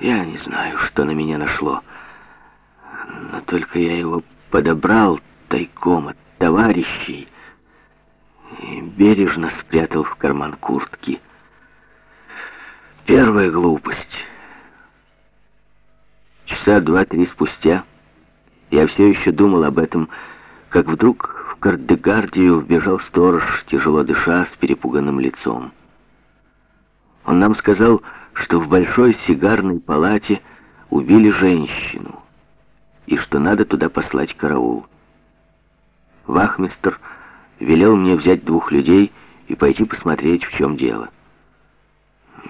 Я не знаю, что на меня нашло. Но только я его подобрал тайком от товарищей и бережно спрятал в карман куртки. Первая глупость. Часа два-три спустя я все еще думал об этом, как вдруг в Кардегардию вбежал сторож, тяжело дыша, с перепуганным лицом. Он нам сказал, что в большой сигарной палате убили женщину и что надо туда послать караул. Вахмистр велел мне взять двух людей и пойти посмотреть, в чем дело.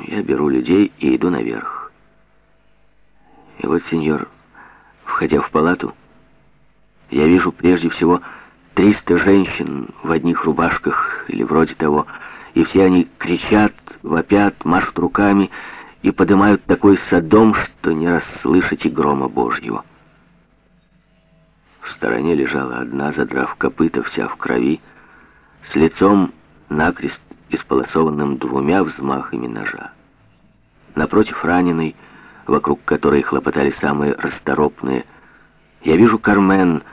Я беру людей и иду наверх. И вот, сеньор, входя в палату, я вижу прежде всего 300 женщин в одних рубашках или вроде того, и все они кричат, вопят, машут руками и поднимают такой садом, что не расслышите грома Божьего. В стороне лежала одна, задрав копыта, вся в крови, с лицом накрест исполосованным двумя взмахами ножа. Напротив раненой, вокруг которой хлопотали самые расторопные, я вижу Кармен,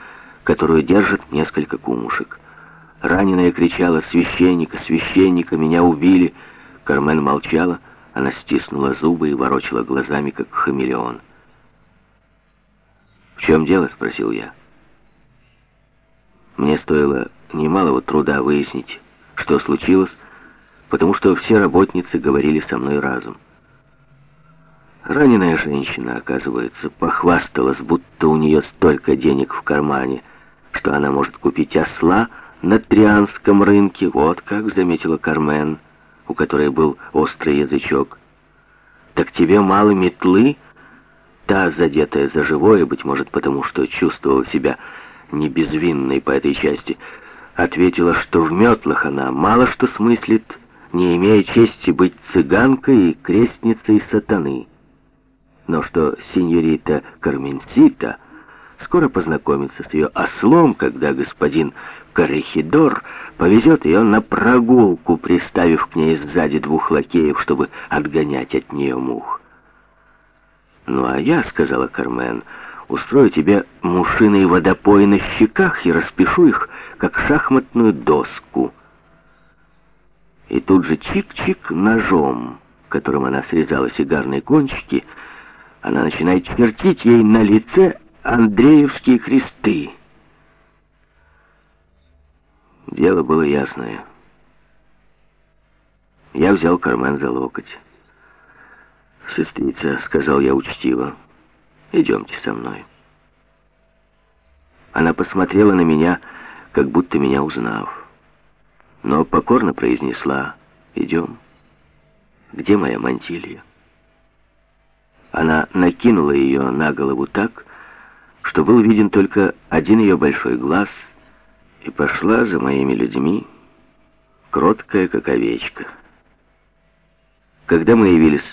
которую держат несколько кумушек. Раненая кричала «Священника! Священника! Меня убили!» Кармен молчала, она стиснула зубы и ворочала глазами, как хамелеон. «В чем дело?» — спросил я. Мне стоило немалого труда выяснить, что случилось, потому что все работницы говорили со мной разом. Раненая женщина, оказывается, похвасталась, будто у нее столько денег в кармане, что она может купить осла на Трианском рынке. Вот как заметила Кармен, у которой был острый язычок. «Так тебе мало метлы?» Та, задетая за живое, быть может, потому что чувствовала себя не безвинной по этой части, ответила, что в метлах она мало что смыслит, не имея чести быть цыганкой и крестницей сатаны. Но что сеньорита Карменсита скоро познакомится с ее ослом, когда господин Коррехидор повезет ее на прогулку, приставив к ней сзади двух лакеев, чтобы отгонять от нее мух. «Ну а я, — сказала Кармен, — Устрою тебе мушиный водопой на щеках и распишу их, как шахматную доску. И тут же чик-чик ножом, которым она срезала сигарные кончики, она начинает чертить ей на лице Андреевские кресты. Дело было ясное. Я взял Кармен за локоть. «Сестрица», — сказал я учтиво, — Идемте со мной». Она посмотрела на меня, как будто меня узнав. Но покорно произнесла «Идем». «Где моя мантилья?» Она накинула ее на голову так, что был виден только один ее большой глаз, и пошла за моими людьми, кроткая, как овечка. Когда мы явились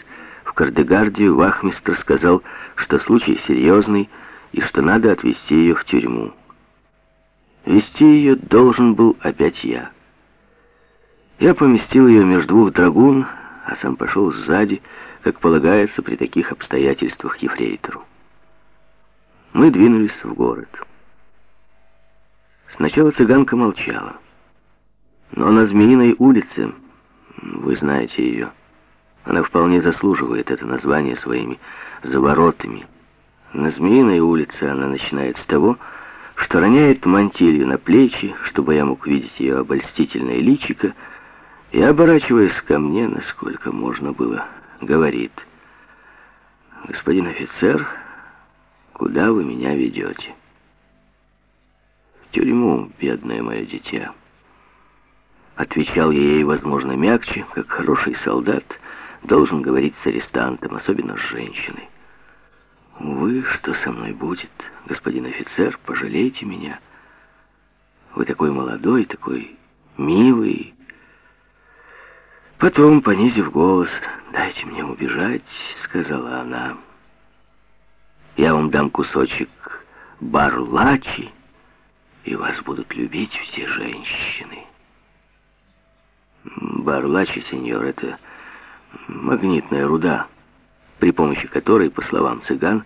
в Кардегардию, вахмистр сказал, что случай серьезный и что надо отвезти ее в тюрьму. Вести ее должен был опять я. Я поместил ее между двух драгун, а сам пошел сзади, как полагается при таких обстоятельствах ефрейтору. Мы двинулись в город. Сначала цыганка молчала. Но на Змеиной улице, вы знаете ее, она вполне заслуживает это название своими заворотами. На Змеиной улице она начинает с того, что роняет мантилью на плечи, чтобы я мог видеть ее обольстительное личико, и, оборачиваясь ко мне, насколько можно было, говорит, «Господин офицер, куда вы меня ведете?» «В тюрьму, бедное мое дитя». Отвечал я ей, возможно, мягче, как хороший солдат, должен говорить с арестантом, особенно с женщиной. «Увы, что со мной будет, господин офицер, пожалейте меня. Вы такой молодой, такой милый». Потом, понизив голос, «Дайте мне убежать», — сказала она. «Я вам дам кусочек барлачи, и вас будут любить все женщины». Барлачи, сеньор, это магнитная руда, при помощи которой, по словам цыган,